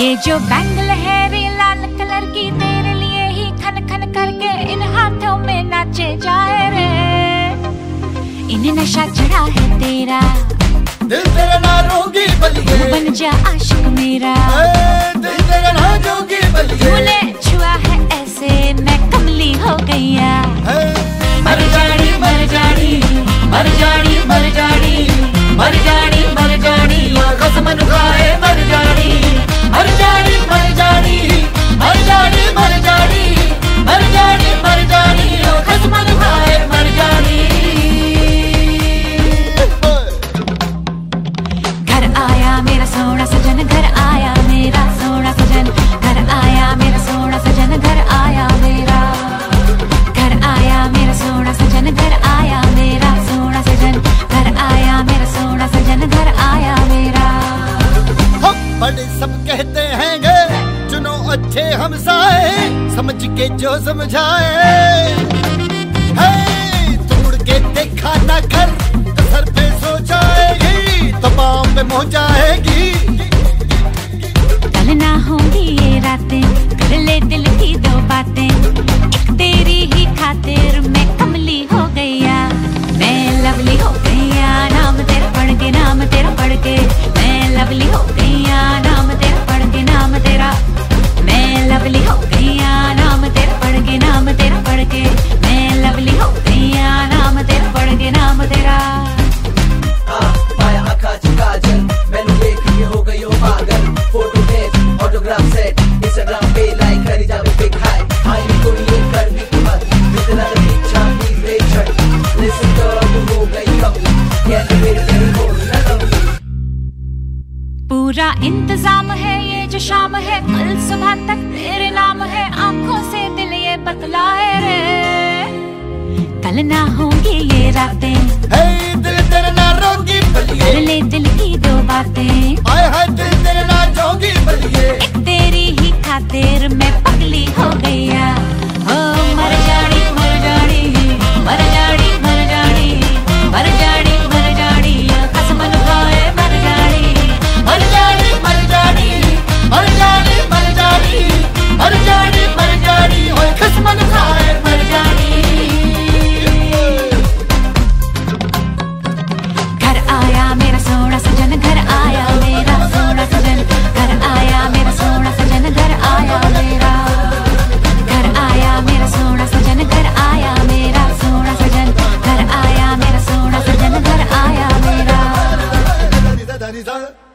ये जो बैंगल है रे लाल कलर की तेरे लिए ही खन खन करके इन हाथों में नाचे जाए रे। इन नशा चढ़ा है तेरा। दिल तेरा ना रोगी बलिए बन जा आशिक मेरा। दिल तेरा ना जोगी बलिए। तूने छुआ है ऐसे मैं कमली हो गैया मर जानी मर जानी मर जानी बड़े सब कहते हैं गे चुनो अच्छे हम साए समझ के जो समझाए। तोड़ के देखा ना कर तेरा पढ़ के मैं लवली हो नाम तेरा पढ़ के नाम तेरा। माया आका काजल मैनू देख के हो गई हो पागल। फ़ोटो भेज ऑटोग्राफ सेट इंस्टाग्राम पे लाइक करी जावे बिग हाई आई कोई ये कर भी मत जितना पीछा भी बेचट लिसन कर तू हो गई कभी कैसे मेरे तेरे हो ना कभी पूरा इंतज़ाम है ये जो शाम है कल सुबह तक तेरे नाम है आँखों से बतलाए रे। कल ना होंगी ये रातें। दिल तेरे ना रोगी बलिए ले दिल की Deniz